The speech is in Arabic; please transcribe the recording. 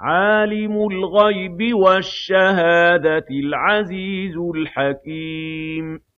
عَالِمُ الْغَيْبِ وَالشَّهَادَةِ الْعَزِيزُ الْحَكِيمُ.